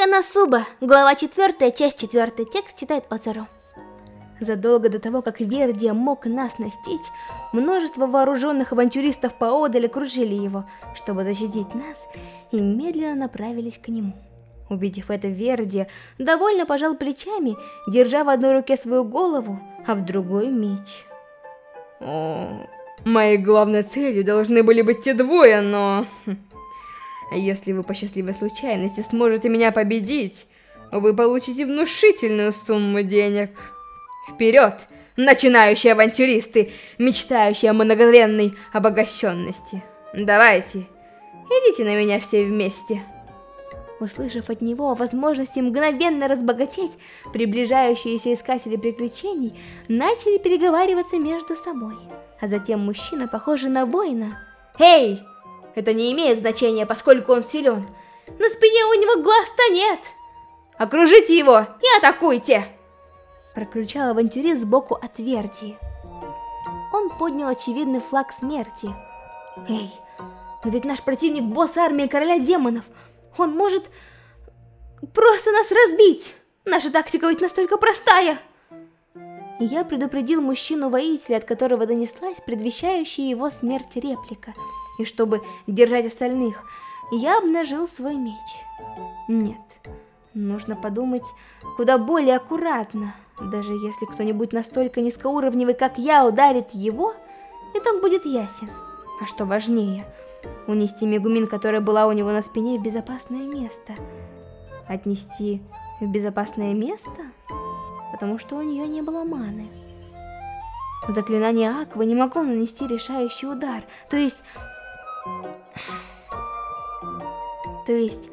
Канасуба, глава 4, часть 4, текст читает Оцару. Задолго до того, как Вердия мог нас настичь, множество вооруженных авантюристов поодаль окружили его, чтобы защитить нас, и медленно направились к нему. Увидев это, Вердия довольно пожал плечами, держа в одной руке свою голову, а в другой меч. О, моей главной целью должны были быть те двое, но... Хм, если вы по счастливой случайности сможете меня победить, вы получите внушительную сумму денег. Вперед, начинающие авантюристы, мечтающие о многовенной обогащенности. Давайте, идите на меня все вместе. Услышав от него о возможности мгновенно разбогатеть, приближающиеся искатели приключений начали переговариваться между собой. А затем мужчина, похожий на воина... «Эй!» Это не имеет значения, поскольку он силен. На спине у него глаз-то нет. Окружите его и атакуйте! Прокричал авантюрист сбоку от Верти. Он поднял очевидный флаг смерти. Эй, но ведь наш противник босс армии короля демонов. Он может просто нас разбить. Наша тактика ведь настолько простая. Я предупредил мужчину-воителя, от которого донеслась предвещающая его смерть реплика – и чтобы держать остальных, я обнажил свой меч. Нет, нужно подумать куда более аккуратно. Даже если кто-нибудь настолько низкоуровневый, как я, ударит его, итог будет ясен. А что важнее, унести Мегумин, которая была у него на спине, в безопасное место. Отнести в безопасное место? Потому что у нее не было маны. Заклинание Аквы не могло нанести решающий удар, то есть то есть,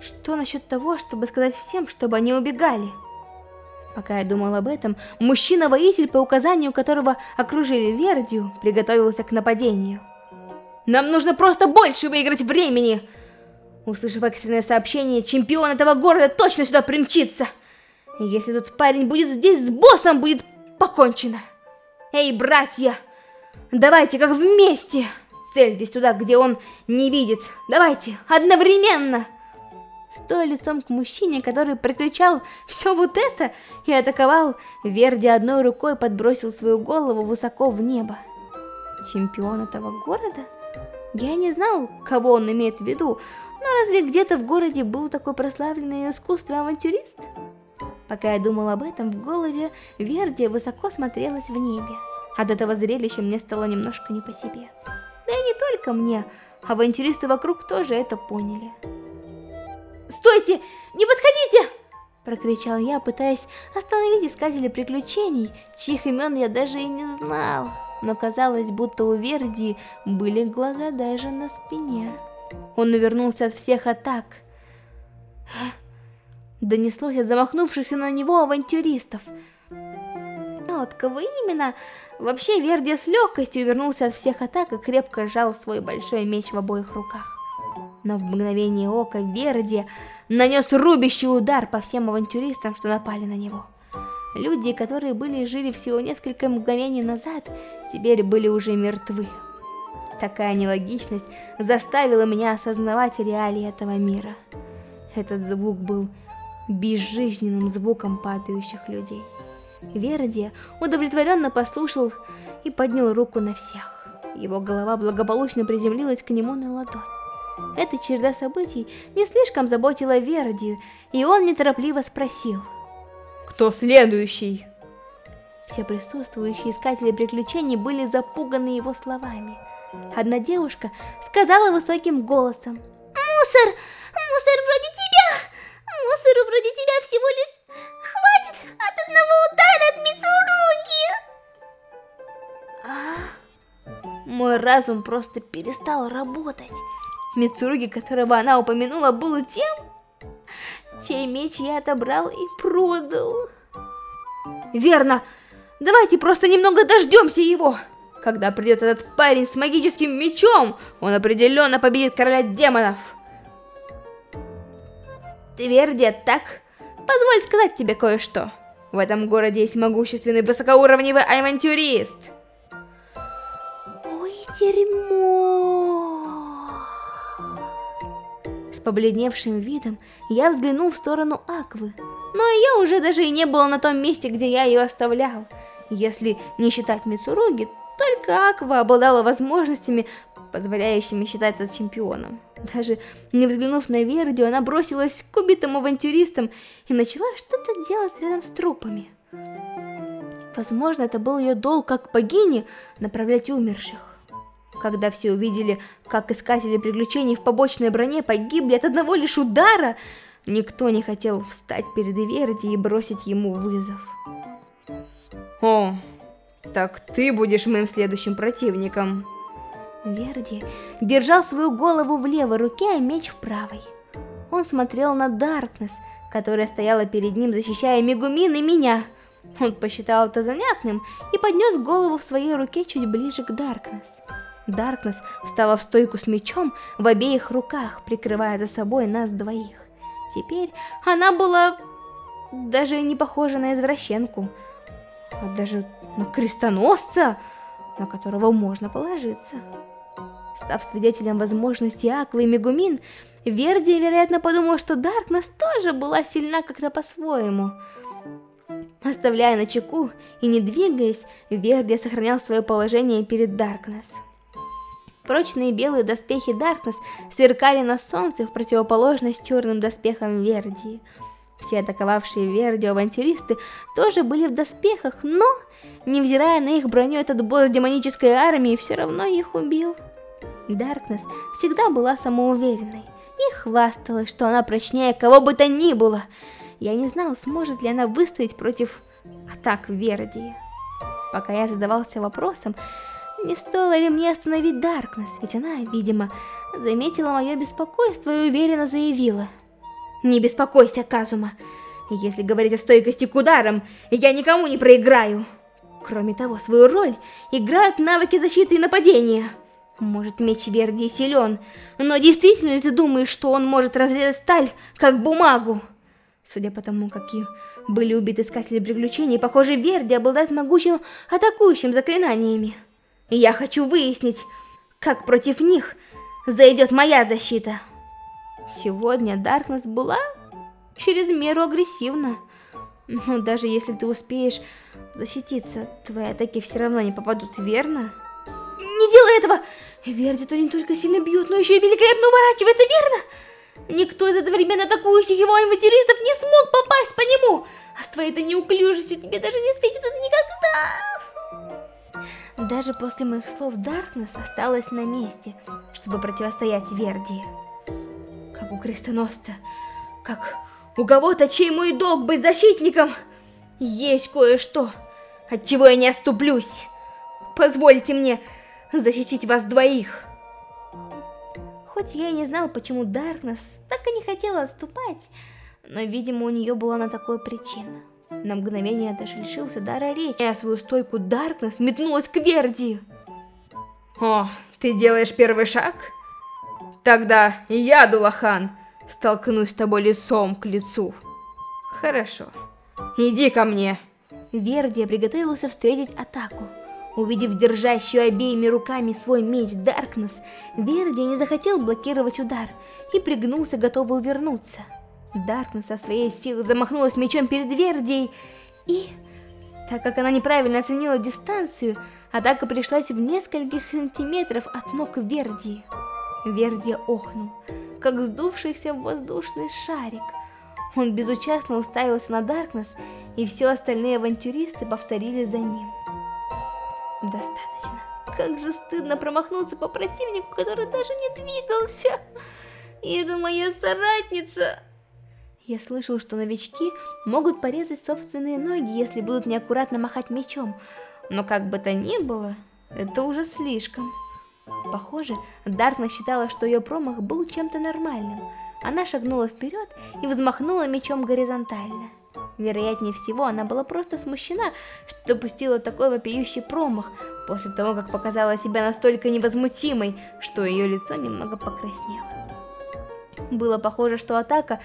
что насчет того, чтобы сказать всем, чтобы они убегали? Пока я думал об этом, мужчина-воитель, по указанию которого окружили Вердию, приготовился к нападению. «Нам нужно просто больше выиграть времени!» Услышав экстренное сообщение, чемпион этого города точно сюда примчится! Если тут парень будет здесь, с боссом будет покончено! Эй, братья! Давайте как вместе! Цельтесь туда, где он не видит. Давайте, одновременно!» Стоя лицом к мужчине, который прокричал все вот это и атаковал, Верди одной рукой подбросил свою голову высоко в небо. Чемпион этого города? Я не знал, кого он имеет в виду, но разве где-то в городе был такой прославленный искусственный авантюрист? Пока я думал об этом, в голове Верди высоко смотрелась в небе. От этого зрелища мне стало немножко не по себе. Да и не только мне, авантюристы вокруг тоже это поняли. «Стойте! Не подходите!» Прокричал я, пытаясь остановить искателей приключений, чьих имен я даже и не знал. Но казалось, будто у Верди были глаза даже на спине. Он увернулся от всех атак. Донеслось от замахнувшихся на него авантюристов. От кого именно? Вообще, Верди с легкостью увернулся от всех атак и крепко сжал свой большой меч в обоих руках. Но в мгновение ока Верди нанес рубящий удар по всем авантюристам, что напали на него. Люди, которые были и жили всего несколько мгновений назад, теперь были уже мертвы. Такая нелогичность заставила меня осознавать реалии этого мира. Этот звук был безжизненным звуком падающих людей. Верди удовлетворенно послушал и поднял руку на всех. Его голова благополучно приземлилась к нему на ладонь. Эта череда событий не слишком заботила Вердию, и он неторопливо спросил. «Кто следующий?» Все присутствующие искатели приключений были запуганы его словами. Одна девушка сказала высоким голосом. «Мусор! Мусор вроде тебя! Мусору вроде тебя всего лишь хватит от одного удара от Мицуруги!» а? Мой разум просто перестал работать. Мицуруги, которого она упомянула, был тем, чей меч я отобрал и продал. Верно! Давайте просто немного дождемся его! Когда придет этот парень с магическим мечом, он определенно победит короля демонов! Твердия, так? Позволь сказать тебе кое-что. В этом городе есть могущественный высокоуровневый авантюрист. Ой, дерьмо! побледневшим видом, я взглянул в сторону Аквы. Но ее уже даже и не было на том месте, где я ее оставлял. Если не считать Мицуруги, только Аква обладала возможностями, позволяющими считаться чемпионом. Даже не взглянув на Вердию, она бросилась к убитым авантюристам и начала что-то делать рядом с трупами. Возможно, это был ее долг как богини направлять умерших. Когда все увидели, как искатели приключений в побочной броне погибли от одного лишь удара, никто не хотел встать перед Иверди и бросить ему вызов. О, так ты будешь моим следующим противником. Верди держал свою голову в левой руке, а меч в правой. Он смотрел на Даркнесс, которая стояла перед ним, защищая Мегумин и меня. Он посчитал это занятным и поднес голову в своей руке чуть ближе к Даркнесс. Даркнесс встала в стойку с мечом в обеих руках, прикрывая за собой нас двоих. Теперь она была даже не похожа на извращенку, а даже на крестоносца, на которого можно положиться. Став свидетелем возможности Аквы и Мегумин, Верди, вероятно, подумал, что Даркнесс тоже была сильна как-то по-своему. Оставляя на чеку и не двигаясь, Верди сохранял свое положение перед Даркнесс. Прочные белые доспехи Даркнесс сверкали на солнце в противоположность черным доспехам Верди. Все атаковавшие Верди авантюристы тоже были в доспехах, но, невзирая на их броню, этот босс демонической армии все равно их убил. Даркнесс всегда была самоуверенной и хвасталась, что она прочнее кого бы то ни было. Я не знал, сможет ли она выстоять против атак Вердии. Пока я задавался вопросом, не стоило ли мне остановить Даркнесс, ведь она, видимо, заметила мое беспокойство и уверенно заявила. «Не беспокойся, Казума. Если говорить о стойкости к ударам, я никому не проиграю. Кроме того, свою роль играют навыки защиты и нападения». Может, меч Верди силен, но действительно ли ты думаешь, что он может разрезать сталь, как бумагу? Судя по тому, какие были убиты искатели приключений, похоже, Верди обладает могучим атакующим заклинаниями. И я хочу выяснить, как против них зайдет моя защита. Сегодня Даркнесс была через меру агрессивна. Но даже если ты успеешь защититься, твои атаки все равно не попадут, верно? Не делай этого! Верди то не только сильно бьет, но еще и великолепно уворачивается, верно? Никто из одновременно атакующих его авантюристов не смог попасть по нему. А с твоей-то неуклюжестью тебе даже не светит это никогда. Даже после моих слов Даркнесс осталась на месте, чтобы противостоять Верди. Как у крестоносца, как у кого-то, чей мой долг быть защитником, есть кое-что, от чего я не отступлюсь. Позвольте мне защитить вас двоих. Хоть я и не знал, почему Даркнесс так и не хотела отступать, но, видимо, у нее была на такое причина. На мгновение я даже лишился дара речи, а свою стойку Даркнесс метнулась к Верди. О, ты делаешь первый шаг? Тогда я, Дулахан, столкнусь с тобой лицом к лицу. Хорошо, иди ко мне. Верди приготовился встретить атаку. Увидев держащую обеими руками свой меч Даркнесс, Верди не захотел блокировать удар и пригнулся, готовый увернуться. Даркнесс со своей силой замахнулась мечом перед Вердией, и, так как она неправильно оценила дистанцию, атака пришлась в нескольких сантиметров от ног Вердии. Вердия охнул, как сдувшийся воздушный шарик. Он безучастно уставился на Даркнесс, и все остальные авантюристы повторили за ним. Достаточно. Как же стыдно промахнуться по противнику, который даже не двигался. И это моя соратница. Я слышал, что новички могут порезать собственные ноги, если будут неаккуратно махать мечом. Но как бы то ни было, это уже слишком. Похоже, Даркна считала, что ее промах был чем-то нормальным. Она шагнула вперед и взмахнула мечом горизонтально. Вероятнее всего, она была просто смущена, что допустила такой вопиющий промах, после того, как показала себя настолько невозмутимой, что ее лицо немного покраснело. Было похоже, что атака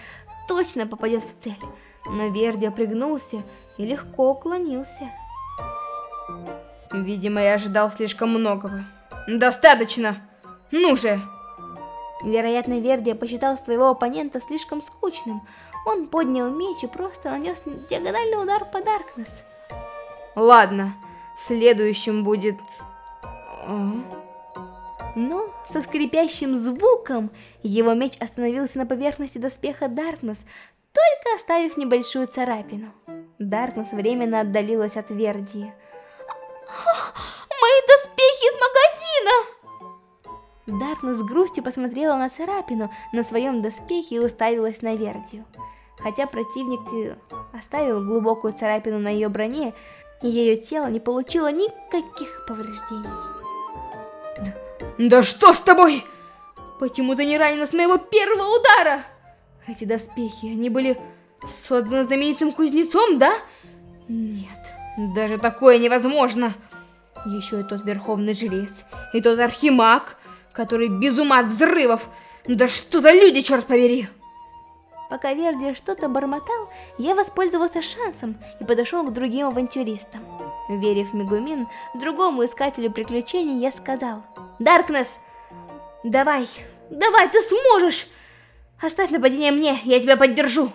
точно попадет в цель, но Верди пригнулся и легко уклонился. Видимо, я ожидал слишком многого. Достаточно! Ну же! Вероятно, Вердия посчитал своего оппонента слишком скучным. Он поднял меч и просто нанес диагональный удар по Даркнесс. Ладно, следующим будет... А? Но со скрипящим звуком его меч остановился на поверхности доспеха Даркнесс, только оставив небольшую царапину. Даркнесс временно отдалилась от Вердии. «Мои доспехи из магазина!» Даркнесс с грустью посмотрела на царапину на своем доспехе и уставилась на Вердию. Хотя противник и оставил глубокую царапину на ее броне, ее тело не получило никаких повреждений. Да что с тобой? Почему ты не ранена с моего первого удара? Эти доспехи, они были созданы знаменитым кузнецом, да? Нет, даже такое невозможно. Еще и тот верховный жрец, и тот архимаг, который без ума от взрывов. Да что за люди, черт побери! Пока Верди что-то бормотал, я воспользовался шансом и подошел к другим авантюристам. Верив Мегумин, другому искателю приключений, я сказал, «Даркнесс, давай, давай, ты сможешь! Оставь нападение мне, я тебя поддержу!»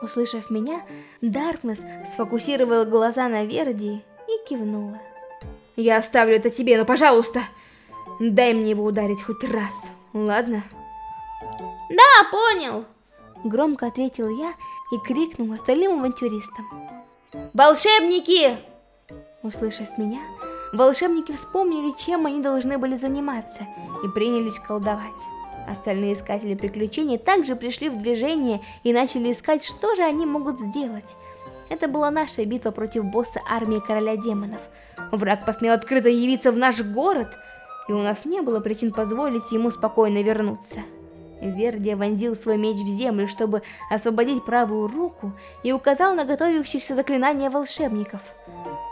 Услышав меня, Даркнесс сфокусировала глаза на Верди и кивнула. «Я оставлю это тебе, но, пожалуйста, дай мне его ударить хоть раз, ладно?» «Да, понял!» Громко ответил я и крикнул остальным авантюристам. «Волшебники!» Услышав меня, волшебники вспомнили, чем они должны были заниматься, и принялись колдовать. Остальные искатели приключений также пришли в движение и начали искать, что же они могут сделать. Это была наша битва против босса армии короля демонов. Враг посмел открыто явиться в наш город, и у нас не было причин позволить ему спокойно вернуться. Вердия вонзил свой меч в землю, чтобы освободить правую руку, и указал на готовившихся заклинания волшебников.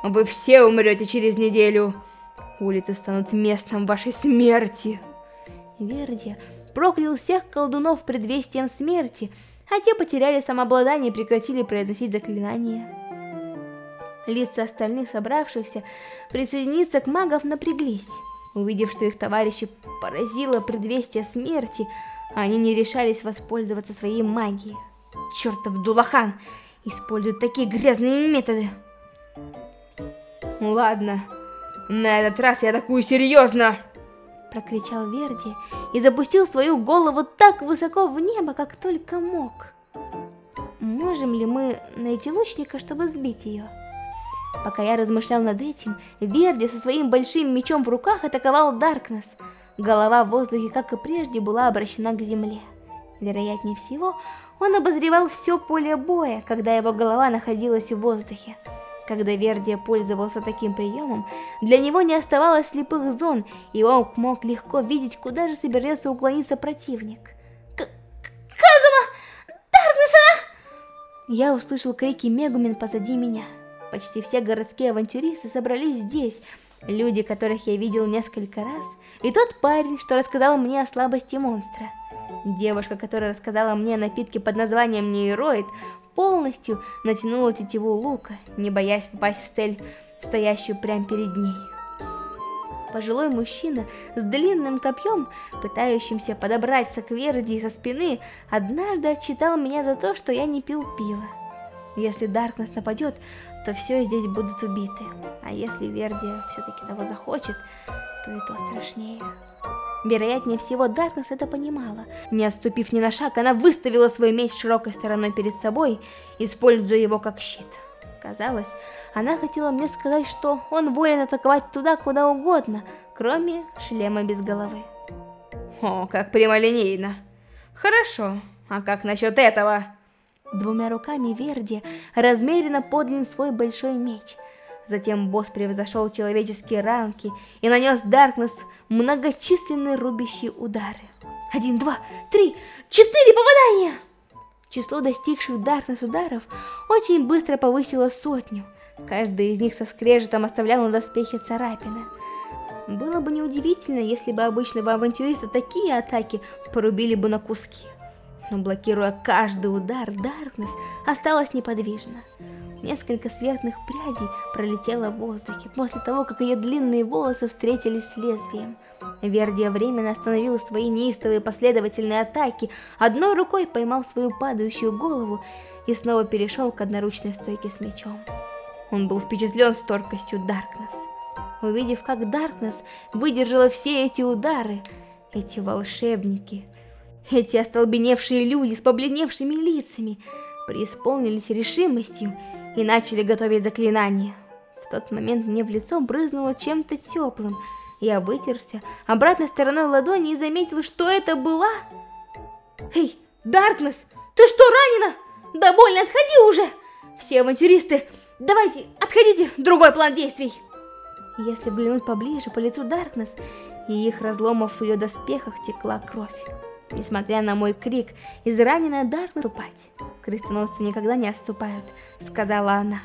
«Вы все умрете через неделю! Улицы станут местом вашей смерти!» Вердия проклял всех колдунов предвестием смерти, а те потеряли самообладание и прекратили произносить заклинания. Лица остальных собравшихся присоединиться к магов напряглись. Увидев, что их товарищи поразило предвестие смерти, они не решались воспользоваться своей магией. Чертов Дулахан использует такие грязные методы. Ладно, на этот раз я атакую серьезно. Прокричал Верди и запустил свою голову так высоко в небо, как только мог. Можем ли мы найти лучника, чтобы сбить ее? Пока я размышлял над этим, Верди со своим большим мечом в руках атаковал Даркнесс. Голова в воздухе, как и прежде, была обращена к земле. Вероятнее всего, он обозревал все поле боя, когда его голова находилась в воздухе. Когда Вердия пользовался таким приемом, для него не оставалось слепых зон, и он мог легко видеть, куда же соберется уклониться противник. К Казума! Даркнесса! Я услышал крики Мегумин позади меня. Почти все городские авантюристы собрались здесь, люди, которых я видел несколько раз, и тот парень, что рассказал мне о слабости монстра. Девушка, которая рассказала мне о напитке под названием нейроид, полностью натянула тетиву лука, не боясь попасть в цель, стоящую прямо перед ней. Пожилой мужчина с длинным копьем, пытающимся подобраться к Верди со спины, однажды отчитал меня за то, что я не пил пиво. Если Даркнесс нападет, то все здесь будут убиты. А если Верди все-таки того захочет, то и то страшнее. Вероятнее всего, Даркнесс это понимала. Не отступив ни на шаг, она выставила свой меч широкой стороной перед собой, используя его как щит. Казалось, она хотела мне сказать, что он волен атаковать туда, куда угодно, кроме шлема без головы. О, как прямолинейно. Хорошо, а как насчет этого? Двумя руками Верди размеренно поднял свой большой меч. Затем босс превзошел человеческие рамки и нанес Даркнесс многочисленные рубящие удары. Один, два, три, четыре попадания! Число достигших Даркнесс ударов очень быстро повысило сотню. Каждый из них со скрежетом оставлял на доспехе царапины. Было бы неудивительно, если бы обычного авантюриста такие атаки порубили бы на куски но блокируя каждый удар, Даркнесс осталась неподвижна. Несколько светлых прядей пролетело в воздухе после того, как ее длинные волосы встретились с лезвием. Вердия временно остановил свои неистовые последовательные атаки, одной рукой поймал свою падающую голову и снова перешел к одноручной стойке с мечом. Он был впечатлен стойкостью Даркнесс. Увидев, как Даркнесс выдержала все эти удары, эти волшебники, эти остолбеневшие люди с побледневшими лицами преисполнились решимостью и начали готовить заклинание. В тот момент мне в лицо брызнуло чем-то теплым. Я вытерся обратной стороной ладони и заметил, что это была... Эй, Даркнесс, ты что, ранена? Довольно, отходи уже! Все авантюристы, давайте, отходите, другой план действий! Если взглянуть поближе по лицу Даркнесс, и их разломов в ее доспехах текла кровь. Несмотря на мой крик, израненная Даркнесс отступать. Крестоносцы никогда не отступают, сказала она.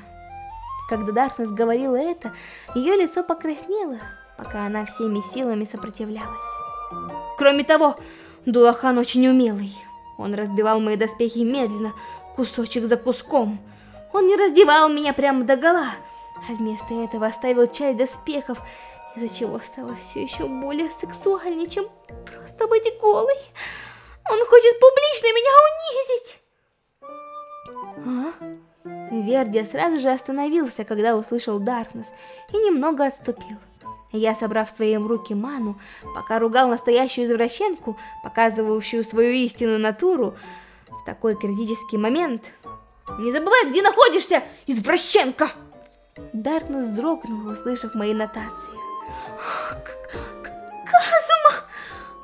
Когда Даркнесс говорила это, ее лицо покраснело, пока она всеми силами сопротивлялась. Кроме того, Дулахан очень умелый. Он разбивал мои доспехи медленно, кусочек за куском. Он не раздевал меня прямо до гола, а вместо этого оставил часть доспехов, из-за чего стало все еще более сексуальнее, чем просто быть голой. Он хочет публично меня унизить. А? Вердия сразу же остановился, когда услышал Даркнесс, и немного отступил. Я, собрав в свои руки ману, пока ругал настоящую извращенку, показывающую свою истинную натуру, в такой критический момент... «Не забывай, где находишься, извращенка!» Даркнесс вздрогнул, услышав мои нотации. Казума!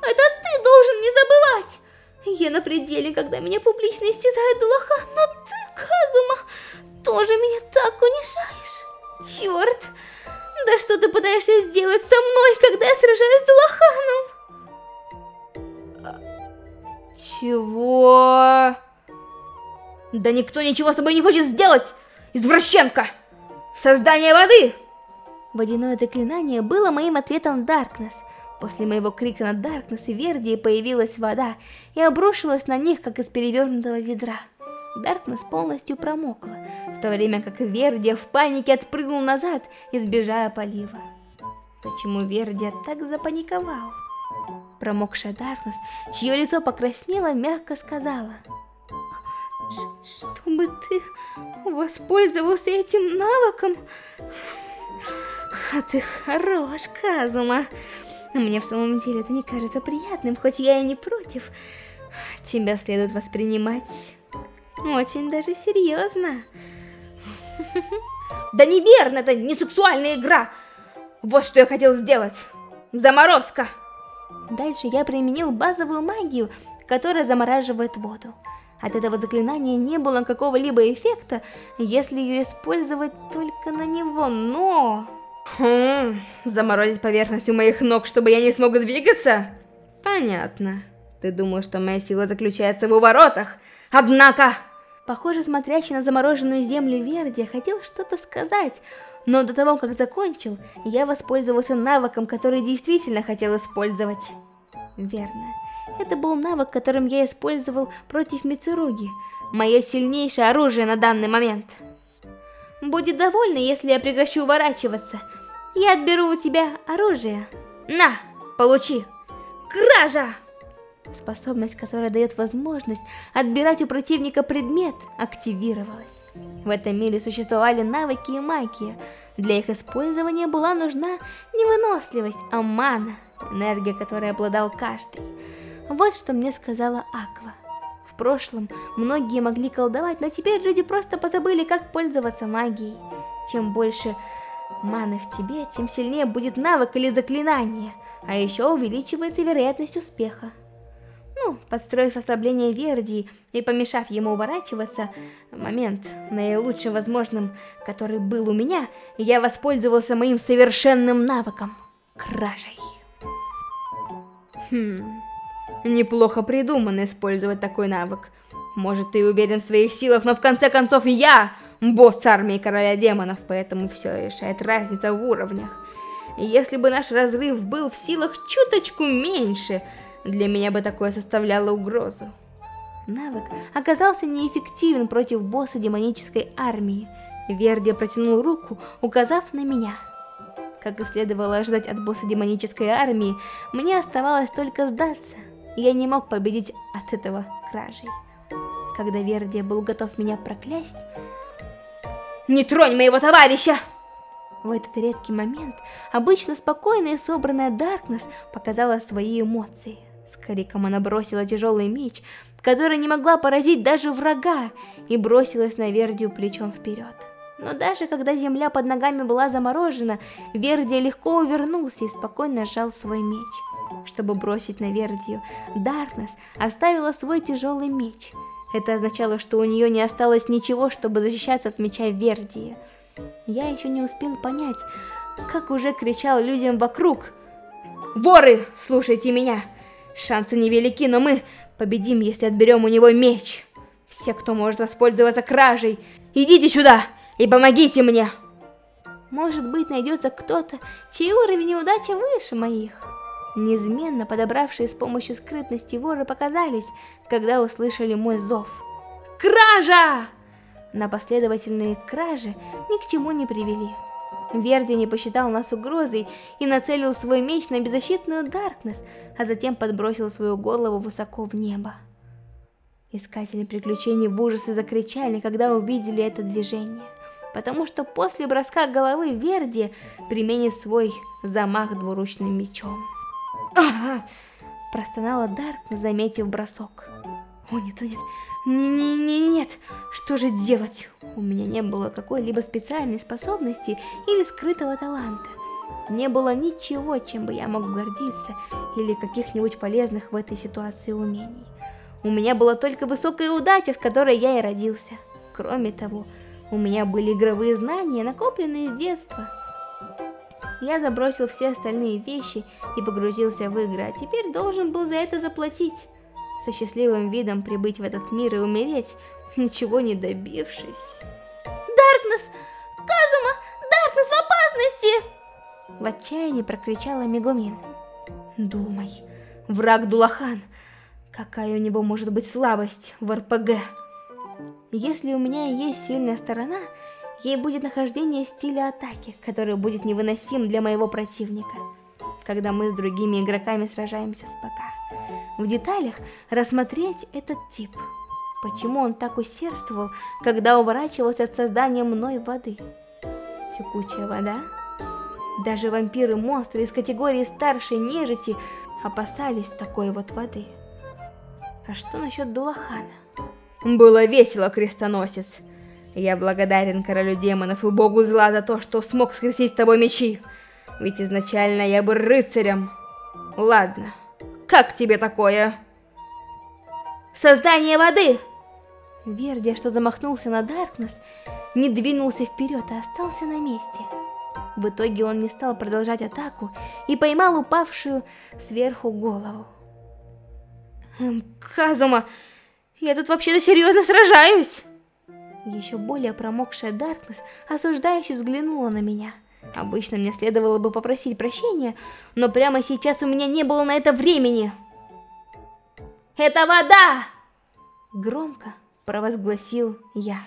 Это ты должен не забывать! Я на пределе, когда меня публично истязает Дулахан, но ты, Казума, тоже меня так унижаешь. Черт! Да что ты пытаешься сделать со мной, когда я сражаюсь с Дулаханом? Чего? Да никто ничего с тобой не хочет сделать, извращенка! Создание воды! Водяное заклинание было моим ответом Даркнесс. После моего крика на Даркнесс и Вердии появилась вода и обрушилась на них, как из перевернутого ведра. Даркнесс полностью промокла, в то время как Вердия в панике отпрыгнул назад, избежая полива. Почему Вердия так запаниковал? Промокшая Даркнесс, чье лицо покраснело, мягко сказала. «Чтобы ты воспользовался этим навыком, а ты хорош, Казума. Мне в самом деле это не кажется приятным, хоть я и не против. Тебя следует воспринимать очень даже серьезно. Да неверно, это не сексуальная игра. Вот что я хотел сделать. Заморозка. Дальше я применил базовую магию, которая замораживает воду. От этого заклинания не было какого-либо эффекта, если ее использовать только на него, но... Хм, заморозить поверхность у моих ног, чтобы я не смог двигаться? Понятно. Ты думал, что моя сила заключается в уворотах? Однако... Похоже, смотрящий на замороженную землю Верди хотел что-то сказать, но до того, как закончил, я воспользовался навыком, который действительно хотел использовать. Верно. Это был навык, которым я использовал против Мицуруги, мое сильнейшее оружие на данный момент. Будет довольна, если я прекращу уворачиваться. Я отберу у тебя оружие. На, получи. Кража! Способность, которая дает возможность отбирать у противника предмет, активировалась. В этом мире существовали навыки и магия. Для их использования была нужна не выносливость, а мана, энергия, которой обладал каждый. Вот что мне сказала Аква. Прошлом многие могли колдовать, но теперь люди просто позабыли, как пользоваться магией. Чем больше маны в тебе, тем сильнее будет навык или заклинание, а еще увеличивается вероятность успеха. Ну, подстроив ослабление Верди и помешав ему уворачиваться, момент наилучшим возможным, который был у меня, я воспользовался моим совершенным навыком — кражей. Хм... Неплохо придумано использовать такой навык. Может, ты уверен в своих силах, но в конце концов я босс армии короля демонов, поэтому все решает разница в уровнях. Если бы наш разрыв был в силах чуточку меньше, для меня бы такое составляло угрозу. Навык оказался неэффективен против босса демонической армии. Верди протянул руку, указав на меня. Как и следовало ожидать от босса демонической армии, мне оставалось только сдаться. Я не мог победить от этого кражей. Когда Верди был готов меня проклясть... «Не тронь моего товарища!» В этот редкий момент обычно спокойная и собранная Даркнесс показала свои эмоции. С криком она бросила тяжелый меч, который не могла поразить даже врага, и бросилась на Вердию плечом вперед. Но даже когда земля под ногами была заморожена, Вердия легко увернулся и спокойно сжал свой меч. Чтобы бросить на Вердию, Даркнесс оставила свой тяжелый меч. Это означало, что у нее не осталось ничего, чтобы защищаться от меча Вердии. Я еще не успел понять, как уже кричал людям вокруг. «Воры, слушайте меня! Шансы невелики, но мы победим, если отберем у него меч. Все, кто может воспользоваться кражей, идите сюда и помогите мне. Может быть, найдется кто-то, чей уровень неудачи выше моих. Неизменно подобравшие с помощью скрытности воры показались, когда услышали мой зов. Кража! На последовательные кражи ни к чему не привели. Верди не посчитал нас угрозой и нацелил свой меч на беззащитную Даркнесс, а затем подбросил свою голову высоко в небо. Искатели приключений в ужасе закричали, когда увидели это движение, потому что после броска головы Верди применит свой замах двуручным мечом. «Ага!» – простонала Даркнесс, заметив бросок. «О нет, о нет, не, не, нет, что же делать? У меня не было какой-либо специальной способности или скрытого таланта. Не было ничего, чем бы я мог гордиться, или каких-нибудь полезных в этой ситуации умений. У меня была только высокая удача, с которой я и родился. Кроме того, у меня были игровые знания, накопленные с детства. Я забросил все остальные вещи и погрузился в игры, а теперь должен был за это заплатить со счастливым видом прибыть в этот мир и умереть, ничего не добившись. Даркнесс! Казума! Даркнесс в опасности! В отчаянии прокричала Мегумин. Думай, враг Дулахан, какая у него может быть слабость в РПГ? Если у меня есть сильная сторона, ей будет нахождение стиля атаки, который будет невыносим для моего противника, когда мы с другими игроками сражаемся с ПК в деталях рассмотреть этот тип. Почему он так усердствовал, когда уворачивался от создания мной воды? Текучая вода? Даже вампиры-монстры из категории старшей нежити опасались такой вот воды. А что насчет Дулахана? Было весело, крестоносец. Я благодарен королю демонов и богу зла за то, что смог скрестить с тобой мечи. Ведь изначально я был рыцарем. Ладно. Как тебе такое? Создание воды! Вердия, что замахнулся на Даркнесс, не двинулся вперед, а остался на месте. В итоге он не стал продолжать атаку и поймал упавшую сверху голову. Эм, Казума, я тут вообще-то серьезно сражаюсь! Еще более промокшая Даркнесс осуждающе взглянула на меня. Обычно мне следовало бы попросить прощения, но прямо сейчас у меня не было на это времени. «Это вода!» Громко провозгласил я.